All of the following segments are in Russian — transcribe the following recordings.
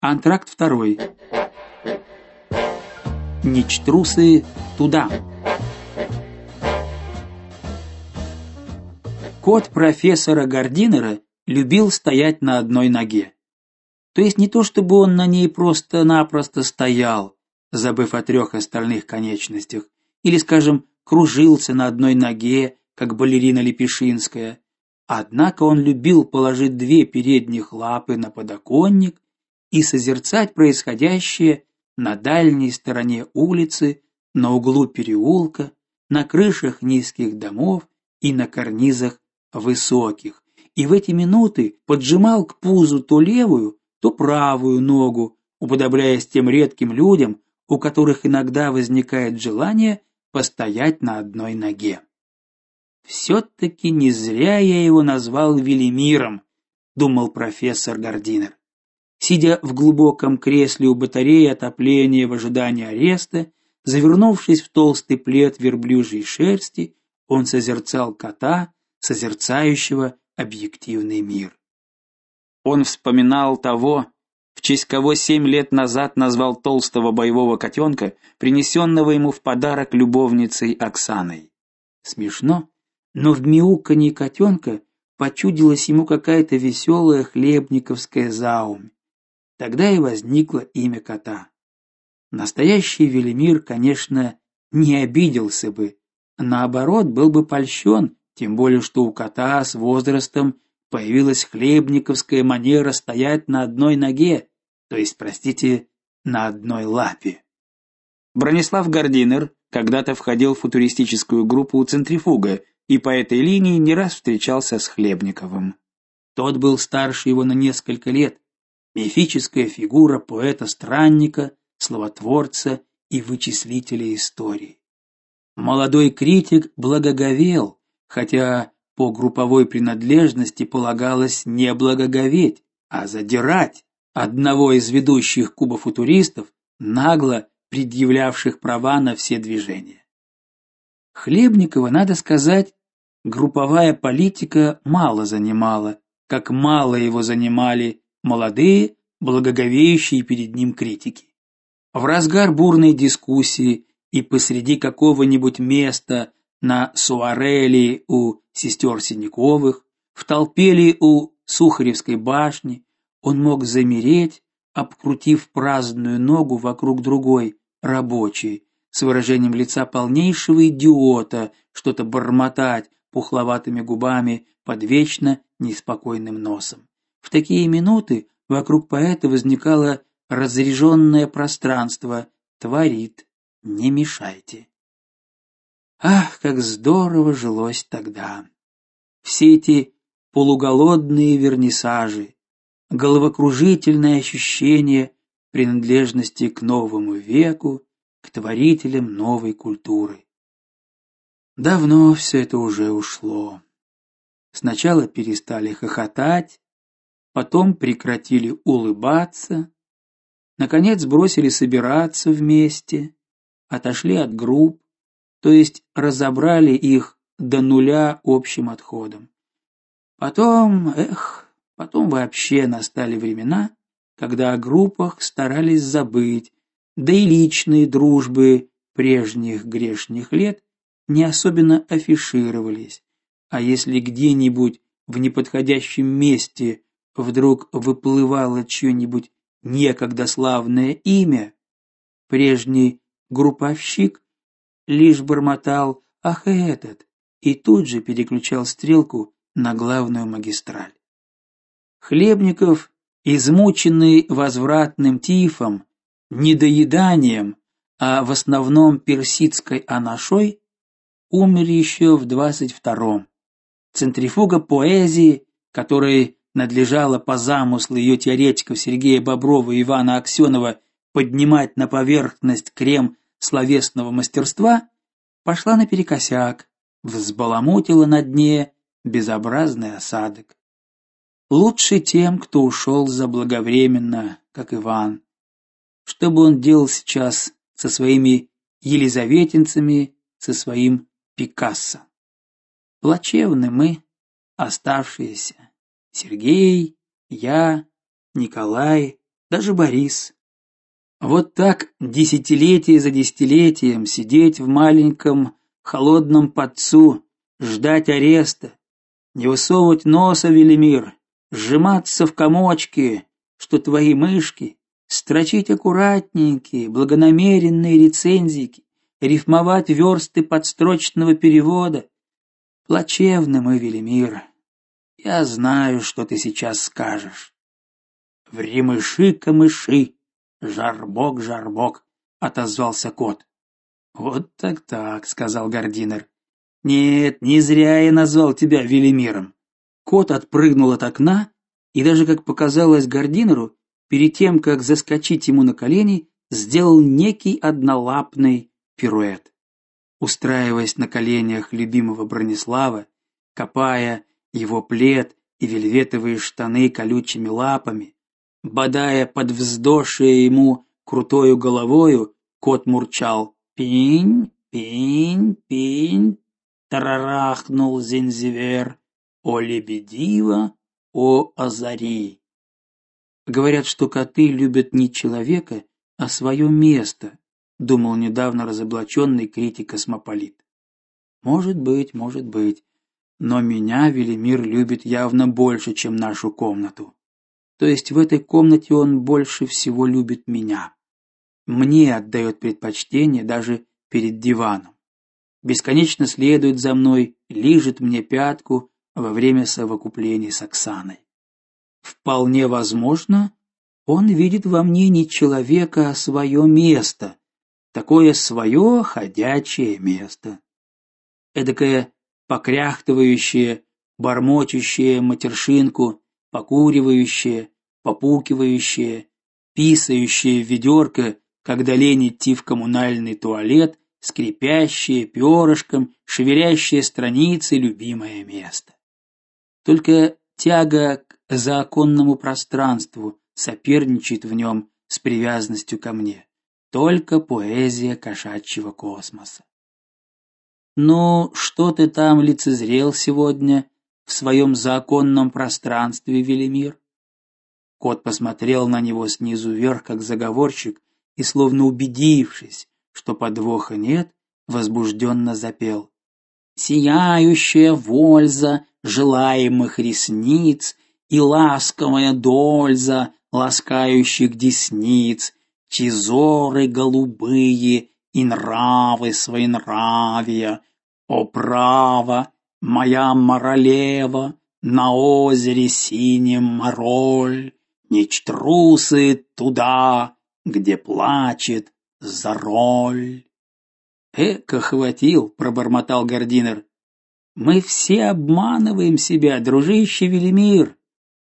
Антракт второй. Ничтрусы туда. Кот профессора Гардинера любил стоять на одной ноге. То есть не то, чтобы он на ней просто-напросто стоял, забыв о трех остальных конечностях, или, скажем, кружился на одной ноге, как балерина Лепешинская. Однако он любил положить две передних лапы на подоконник и созерцать происходящее на дальней стороне улицы, на углу переулка, на крышах низких домов и на карнизах высоких. И в эти минуты поджимал к пузу то левую, то правую ногу, уподобляясь тем редким людям, у которых иногда возникает желание постоять на одной ноге. все таки не зря я его назвал Велимиром, думал профессор Гардинер. Сидя в глубоком кресле у батареи отопления в ожидании ареста, завернувшись в толстый плед верблюжьей шерсти, он созерцал кота, созерцающего объективный мир. Он вспоминал того, в честь кого семь лет назад назвал толстого боевого котенка, принесенного ему в подарок любовницей Оксаной. Смешно, но в мяуканье котенка почудилась ему какая-то веселая хлебниковская заумь. Тогда и возникло имя кота. Настоящий Велимир, конечно, не обиделся бы, наоборот, был бы польщен, тем более что у кота с возрастом появилась хлебниковская манера стоять на одной ноге, то есть, простите, на одной лапе. Бронислав Гардинер когда-то входил в футуристическую группу Центрифуга и по этой линии не раз встречался с Хлебниковым. Тот был старше его на несколько лет, мифическая фигура поэта-странника, словотворца и вычислителя истории. Молодой критик благоговел, хотя по групповой принадлежности полагалось не благоговеть, а задирать одного из ведущих кубофутуристов, нагло предъявлявших права на все движения. Хлебникова, надо сказать, групповая политика мало занимала, как мало его занимали молодые, благоговеющие перед ним критики. В разгар бурной дискуссии и посреди какого-нибудь места на суарели у сестер Синяковых, в толпе ли у Сухаревской башни, он мог замереть, обкрутив праздную ногу вокруг другой, рабочей, с выражением лица полнейшего идиота, что-то бормотать пухловатыми губами под вечно неспокойным носом. В такие минуты вокруг поэта возникало разреженное пространство, творит, не мешайте. Ах, как здорово жилось тогда. Все эти полуголодные вернисажи, головокружительное ощущение принадлежности к новому веку, к творителям новой культуры. Давно все это уже ушло. Сначала перестали хохотать, потом прекратили улыбаться, наконец бросили собираться вместе, отошли от групп, то есть разобрали их до нуля общим отходом. Потом, эх, потом вообще настали времена, когда о группах старались забыть, да и личные дружбы прежних грешних лет не особенно афишировались. А если где-нибудь в неподходящем месте вдруг выплывало чье-нибудь некогда славное имя, прежний групповщик лишь бормотал: "Ах, этот!" и тут же переключал стрелку на главную магистраль. Хлебников, измученный возвратным тифом, недоеданием, а в основном персидской анашой, умер еще в двадцать втором. Центрифуга поэзии, которой надлежало по замыслу ее теоретиков Сергея Боброва и Ивана Аксенова поднимать на поверхность крем словесного мастерства, пошла наперекосяк, взбаламутила на дне безобразный осадок. Лучше тем, кто ушел заблаговременно, как Иван. Что бы он делал сейчас со своими елизаветинцами, со своим Пикассо? Плачевны мы, оставшиеся. Сергей, я, Николай, даже Борис. Вот так десятилетие за десятилетием сидеть в маленьком холодном подцу, ждать ареста, не высовывать носа, Велимир, сжиматься в комочки, что твои мышки, строчить аккуратненькие, благонамеренные рецензии, рифмовать версты подстрочного перевода. Плачевно мы, Велимир. Я знаю, что ты сейчас скажешь. Времыши камыши, жарбок жарбок, отозвался кот. Вот так-так, сказал Гординер. Нет, не зря я назвал тебя Велимиром. Кот отпрыгнул от окна и даже, как показалось Гординеру, перед тем как заскочить ему на колени, сделал некий однолапный пируэт. Устраиваясь на коленях любимого Бронислава, копая его плед и вельветовые штаны колючими лапами, бодая под вздошие ему крутою головою, кот мурчал: "Пинь, пинь, пинь", тарарахнул зинзивер, "О лебедива, о озари". Говорят, что коты любят не человека, а свое место, думал недавно разоблаченный критик космополит. Может быть, может быть, но меня Велимир любит явно больше, чем нашу комнату. То есть в этой комнате он больше всего любит меня. Мне отдает предпочтение даже перед диваном. Бесконечно следует за мной, лижет мне пятку во время совокупления с Оксаной. Вполне возможно, он видит во мне не человека, а свое место, такое свое ходячее место. Эдакое покряхтывающее, бормочущее матершинку, покуривающее, попукивающее, писающее в ведерко, когда лень идти в коммунальный туалет, скрипящее перышком, шевелящее страницы любимое место. Только тяга к законному пространству соперничает в нем с привязанностью ко мне. Только поэзия кошачьего космоса. Ну, что ты там лицезрел сегодня в своем законном пространстве, Велимир? Кот посмотрел на него снизу вверх, как заговорщик, и словно убедившись, что подвоха нет, возбужденно запел: Сияющая вольза желаемых ресниц и ласковая дольза ласкающих десниц, чизоры голубые и нравы своенравия, о право, моя моралева, на озере синем мороль, не трусы туда, где плачет за роль. Эка хватил, пробормотал Гординер. Мы все обманываем себя, дружище Велимир.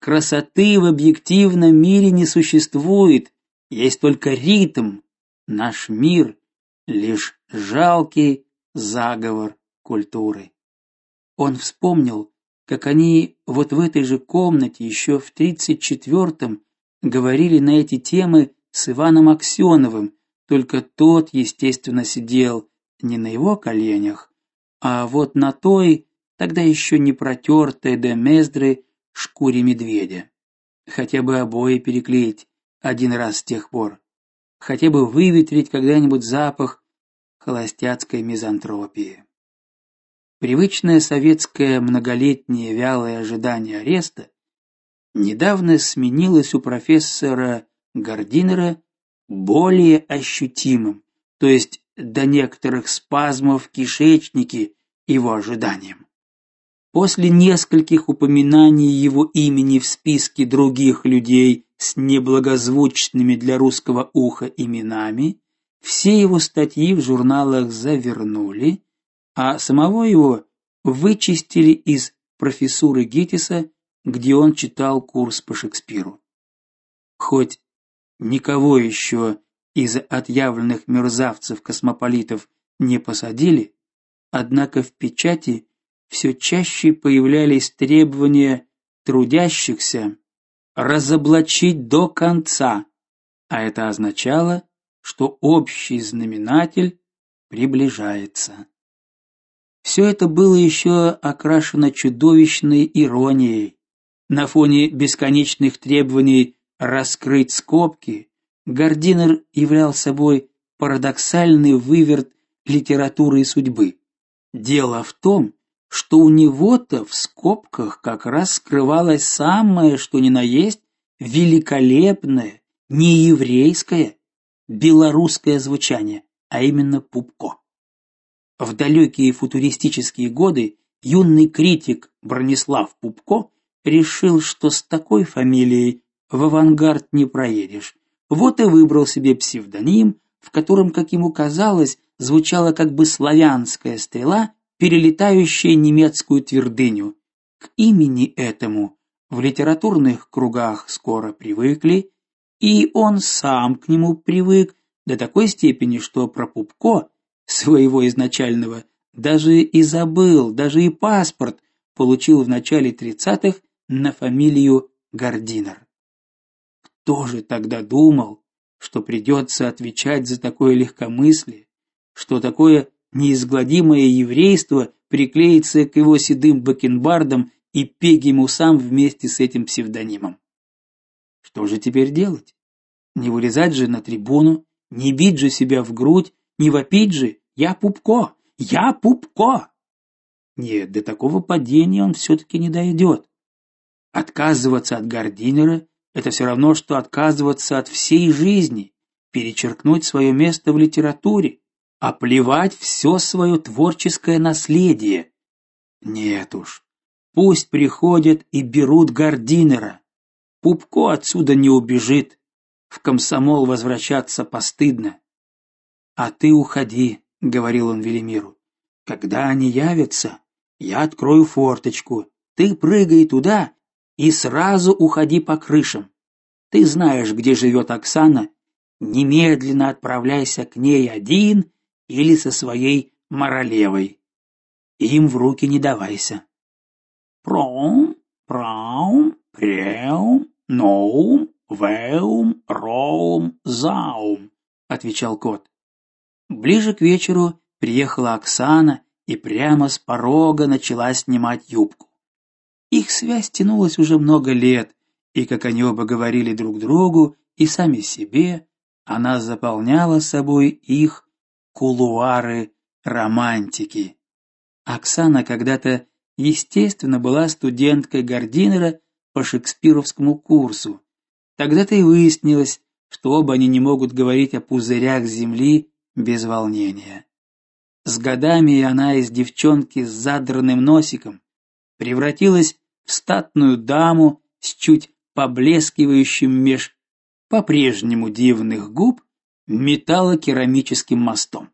Красоты в объективном мире не существует, есть только ритм. Наш мир лишь жалкий заговор культуры. Он вспомнил, как они вот в этой же комнате еще в тридцать четвертом говорили на эти темы с Иваном Аксеновым, только тот, естественно, сидел не на его коленях, а вот на той, тогда еще не протертой до мездры шкуре медведя. Хотя бы обои переклеить один раз с тех пор. Хотя бы выветрить когда-нибудь запах холостяцкой мизантропии. Привычное советское многолетнее вялое ожидание ареста недавно сменилось у профессора Гординера более ощутимым, то есть до некоторых спазмов в кишечнике его ожиданием. После нескольких упоминаний его имени в списке других людей с неблагозвучными для русского уха именами, все его статьи в журналах завернули, а самого его вычистили из профессуры Геттиса, где он читал курс по Шекспиру. Хоть никого еще из отъявленных мерзавцев-космополитов не посадили, однако в печати все чаще появлялись требования трудящихся разоблачить до конца, а это означало, что общий знаменатель приближается. Все это было еще окрашено чудовищной иронией на фоне бесконечных требований раскрыть скобки, Гардинер являл собой парадоксальный выверт литературы и судьбы. Дело в том, что у него-то в скобках как раз скрывалось самое, что ни на есть, великолепное, нееврейское, белорусское звучание, а именно пупко. В далекие футуристические годы юный критик Бронислав Пупко решил, что с такой фамилией в авангард не проедешь. Вот и выбрал себе псевдоним, в котором, как ему казалось, звучала как бы славянская стрела, перелетающая немецкую твердыню. К имени этому в литературных кругах скоро привыкли, и он сам к нему привык до такой степени, что про Пупко, своего изначального, даже и забыл, даже и паспорт получил в начале тридцатых на фамилию Гардинер. Кто же тогда думал, что придется отвечать за такое легкомыслие, что такое неизгладимое еврейство приклеится к его седым бакенбардам и пегим усам вместе с этим псевдонимом. Что же теперь делать? Не вылезать же на трибуну, не бить же себя в грудь, не вопить же: "Я Пупко, я Пупко". Нет, до такого падения он все таки не дойдет. Отказываться от Гардинера это все равно что отказываться от всей жизни, перечеркнуть свое место в литературе, оплевать все свое творческое наследие. Нет уж. Пусть приходят и берут Гардинера. Пупко отсюда не убежит. В комсомол возвращаться постыдно. А ты уходи, говорил он Велимиру. Когда они явятся, я открою форточку. Ты прыгай туда и сразу уходи по крышам. Ты знаешь, где живет Оксана, немедленно отправляйся к ней один или со своей моралевой. Им в руки не давайся. Пром, праум, преум, ноум, веум, роум, заум, отвечал кот. Ближе к вечеру приехала Оксана и прямо с порога начала снимать юбку. Их связь тянулась уже много лет, и как они оба говорили друг другу и сами себе, она заполняла собой их кулуары романтики. Оксана когда-то, естественно, была студенткой Гардинера по шекспировскому курсу. Тогда-то и выяснилось, что оба они не могут говорить о пузырях земли без волнения. С годами она из девчонки с задранным носиком превратилась в статную даму с чуть поблескивающим меж по-прежнему дивных губ металлокерамическим мостом.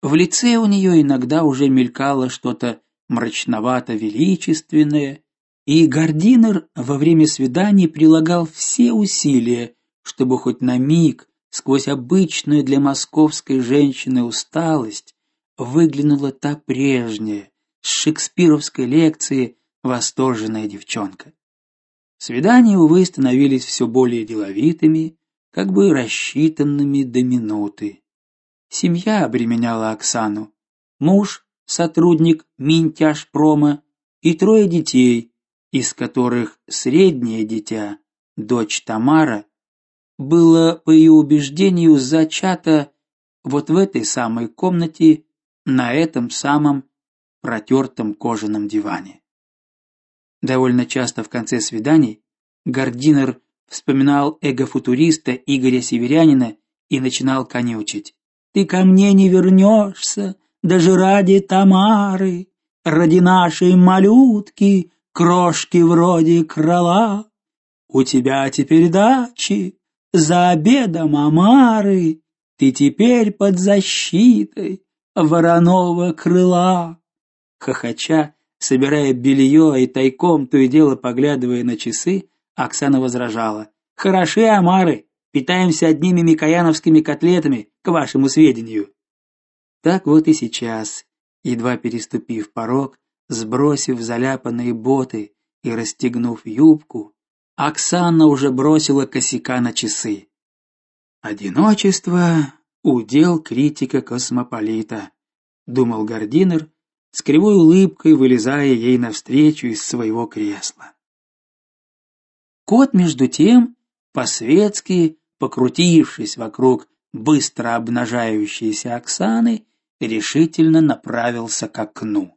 В лице у нее иногда уже мелькало что-то мрачновато-величественное, и Гардинер во время свиданий прилагал все усилия, чтобы хоть на миг сквозь обычную для московской женщины усталость выглянула та прежняя, с шекспировской лекции восторженная девчонка. Свидания, увы, становились все более деловитыми, как бы рассчитанными до минуты. Семья обременяла Оксану. Муж, сотрудник Минтяжпрома и трое детей, из которых среднее дитя, дочь Тамара, было, по ее убеждению, зачато вот в этой самой комнате, на этом самом протертом кожаном диване. Довольно часто в конце свиданий Гардинер вспоминал эго-футуриста Игоря Северянина и начинал конючить. «Ты ко мне не вернешься, даже ради Тамары, ради нашей малютки, крошки вроде крыла. У тебя теперь дачи, за обедом омары, ты теперь под защитой вороного крыла». Хохоча, Собирая белье и тайком то и дело поглядывая на часы, Оксана возражала: "Хороши омары, питаемся одними микояновскими котлетами, к вашему сведению". Так вот и сейчас, едва переступив порог, сбросив заляпанные боты и расстегнув юбку, Оксана уже бросила косяка на часы. Одиночество удел критика космополита, думал Гардинер, с кривой улыбкой вылезая ей навстречу из своего кресла. Кот между тем по-светски, покрутившись вокруг быстро обнажающейся Оксаны, решительно направился к окну.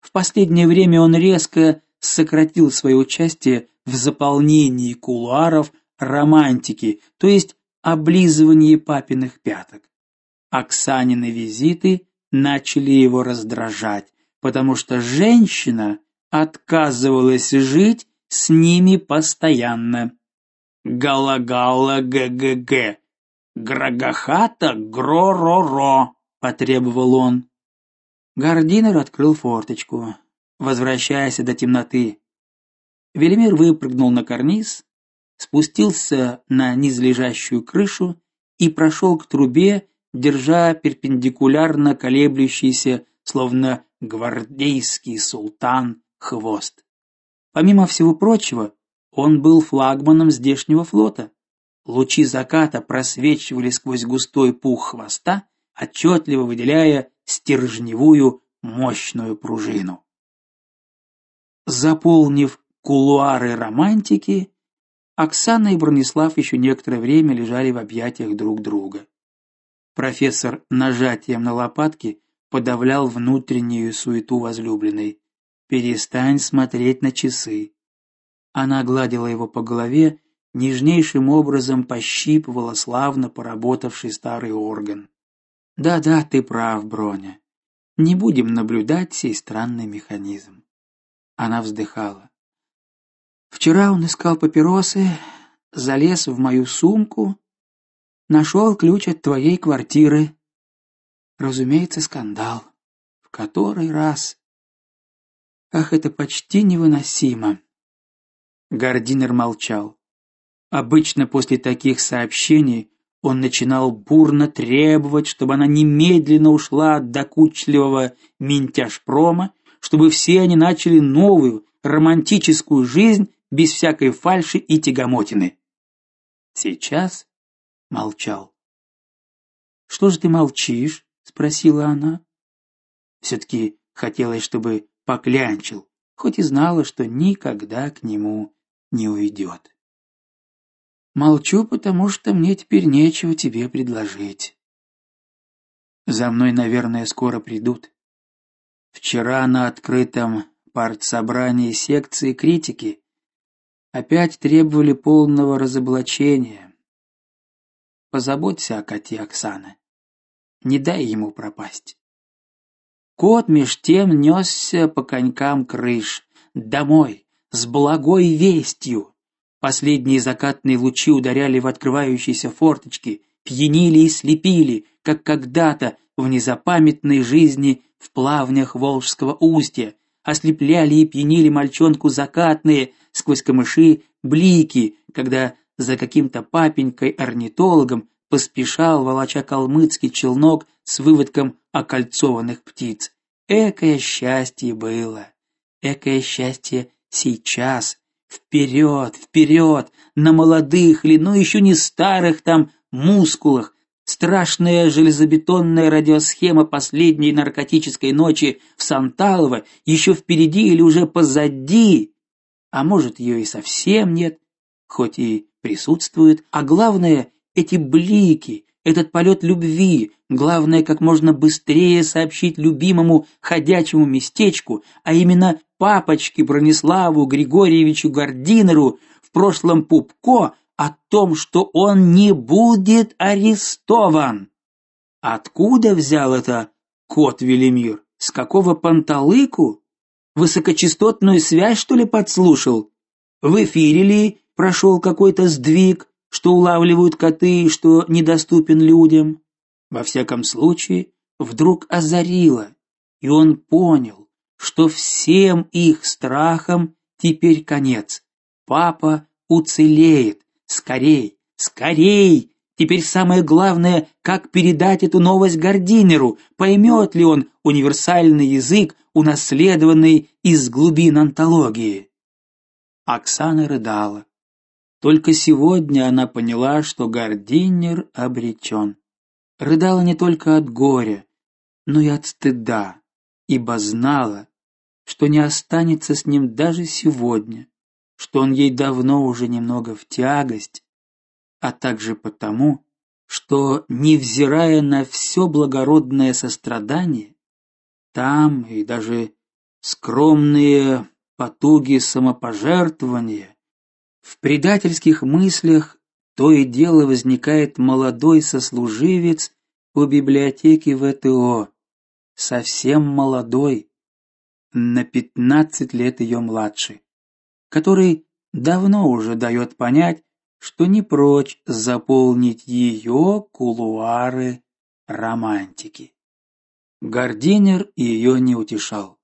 В последнее время он резко сократил свое участие в заполнении кулуаров романтики, то есть облизывании папиных пяток. Оксанины визиты начали его раздражать, потому что женщина отказывалась жить с ними постоянно. Гала-гала г-г-г. Грагахата гро-ро-ро, потребовал он. Гардинер открыл форточку, возвращаясь до темноты. Велимир выпрыгнул на карниз, спустился на низлежащую крышу и прошел к трубе, держа перпендикулярно колеблющийся, словно гвардейский султан, хвост. Помимо всего прочего, он был флагманом здешнего флота. Лучи заката просвечивали сквозь густой пух хвоста, отчетливо выделяя стержневую мощную пружину. Заполнив кулуары романтики, Оксана и Бронислав еще некоторое время лежали в объятиях друг друга. Профессор нажатием на лопатки подавлял внутреннюю суету возлюбленной. Перестань смотреть на часы. Она гладила его по голове, нежнейшим образом пощипывала славно поработавший старый орган. Да-да, ты прав, Броня. Не будем наблюдать сей странный механизм. Она вздыхала. Вчера он искал папиросы, залез в мою сумку, нашел ключ от твоей квартиры. Разумеется, скандал. В который раз? Ах, это почти невыносимо. Гардинер молчал. Обычно после таких сообщений он начинал бурно требовать, чтобы она немедленно ушла от докучливого ментяжпрома, чтобы все они начали новую романтическую жизнь без всякой фальши и тягомотины. Сейчас молчал. Что же ты молчишь? спросила она. все таки хотелось, чтобы поклянчил, хоть и знала, что никогда к нему не уйдет. Молчу, потому что мне теперь нечего тебе предложить. За мной, наверное, скоро придут. Вчера на открытом партсобрании секции критики опять требовали полного разоблачения. Позаботься о коте Оксана. Не дай ему пропасть. Кот меж тем несся по конькам крыш домой с благой вестью. Последние закатные лучи ударяли в открывающиеся форточки, пьянили и слепили, как когда-то в незапамятной жизни в плавнях Волжского устья, ослепляли и пьянили мальчонку закатные сквозь камыши блики, когда за каким-то папенькой-орнитологом поспешал волоча калмыцкий челнок с выводком окольцованных птиц. Экое счастье было, экое счастье сейчас. Вперед, вперед, на молодых или ну еще не старых там мускулах, Страшная железобетонная радиосхема последней наркотической ночи в Санталово еще впереди или уже позади, а может, ее и совсем нет, хоть и присутствует, а главное эти блики, этот полет любви, главное как можно быстрее сообщить любимому ходячему местечку, а именно папочке Брониславу Григорьевичу Гординеру, в прошлом Пупко, о том, что он не будет арестован. Откуда взял это кот Велимир? С какого панталыку? Высокочастотную связь что ли подслушал? В эфире ли прошел какой-то сдвиг, что улавливают коты, что недоступен людям? Во всяком случае, вдруг озарило, и он понял, что всем их страхам теперь конец. Папа уцелеет, Скорей, скорей! Теперь самое главное, как передать эту новость Гординеру, поймет ли он универсальный язык, унаследованный из глубин антологии. Оксана рыдала. Только сегодня она поняла, что Гординер обречен. Рыдала не только от горя, но и от стыда, ибо знала, что не останется с ним даже сегодня что он ей давно уже немного в тягость, а также потому, что, невзирая на все благородное сострадание, там и даже скромные потуги самопожертвования, в предательских мыслях то и дело возникает молодой сослуживец по библиотеке ВТО, совсем молодой, на пятнадцать лет ее младше, который давно уже дает понять, что не прочь заполнить ее кулуары романтики. Гардинер ее не утешал.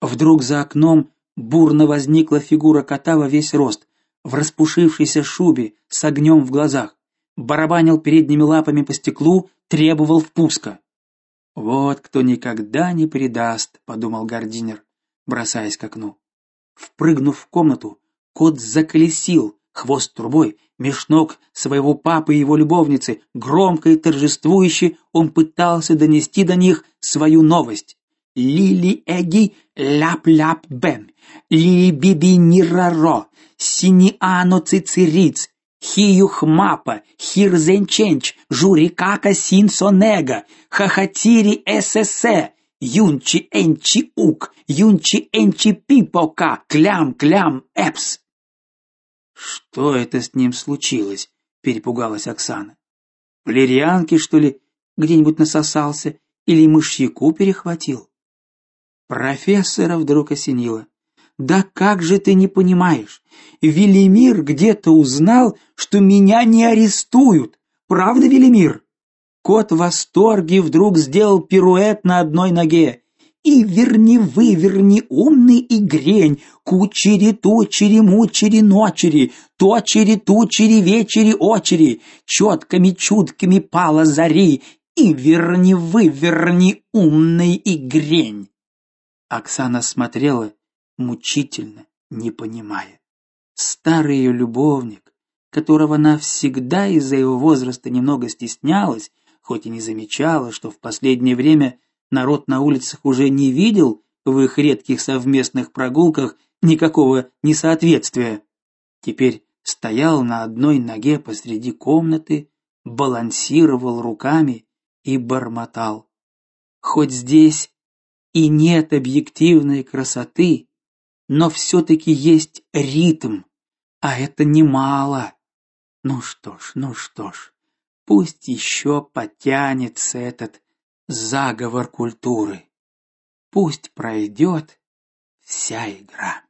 Вдруг за окном бурно возникла фигура кота во весь рост, в распушившейся шубе, с огнем в глазах, барабанил передними лапами по стеклу, требовал впуска. Вот кто никогда не предаст, подумал Гардинер, бросаясь к окну. Впрыгнув в комнату, кот заколесил, хвост трубой, меж ног своего папы и его любовницы, громко и торжествующе он пытался донести до них свою новость. Лили Эги ляп-ляп-бэм, Лили Биби Нираро, Синиано Цицериц, Хиюхмапа, Хирзенченч, Журикака Синсонега, Хахатири ССС, Юнчи Энчи Ук, Юнчи Энчи Пипока, Клям Клям Эпс. Что это с ним случилось? перепугалась Оксана. В лирианке, что ли, где-нибудь насосался или мышьяку перехватил? Профессора вдруг осенило. Да как же ты не понимаешь? Велимир где-то узнал, что меня не арестуют. Правда, Велимир? Кот в восторге вдруг сделал пируэт на одной ноге. И верни выверни, умный и грень, кучери тучери мучери ночери, точери тучери вечери очери, четками чуткими пала зари, и верни выверни, умный и грень. Оксана смотрела мучительно, не понимая. Старый ее любовник, которого она всегда из-за его возраста немного стеснялась, хоть и не замечала, что в последнее время народ на улицах уже не видел в их редких совместных прогулках никакого несоответствия. Теперь стоял на одной ноге посреди комнаты, балансировал руками и бормотал: "Хоть здесь и нет объективной красоты, но все таки есть ритм, а это немало. Ну что ж, ну что ж, пусть еще потянется этот заговор культуры. Пусть пройдет вся игра.